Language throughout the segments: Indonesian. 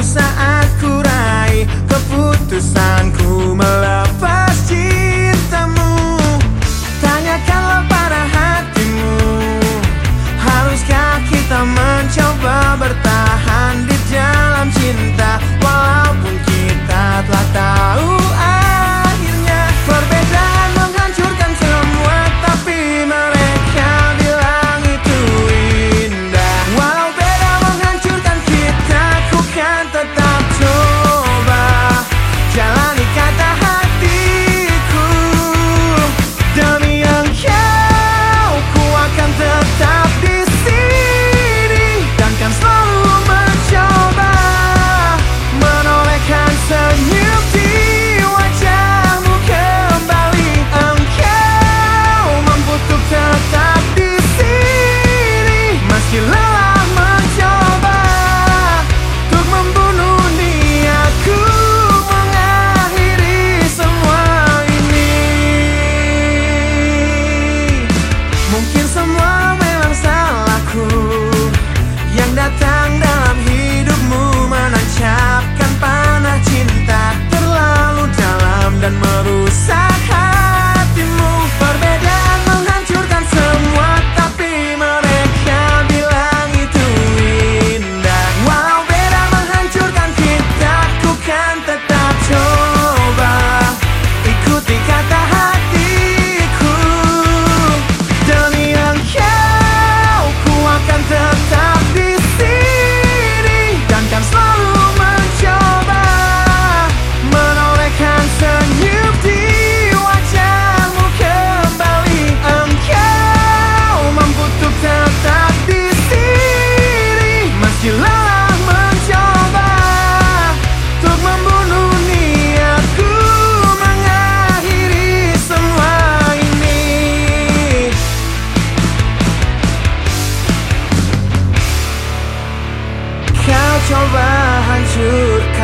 Saat ku raih keputusanku melawan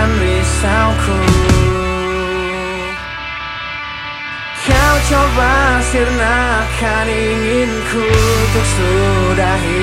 dan risauku. Kau coba sirnakan inginku Untuk sudahi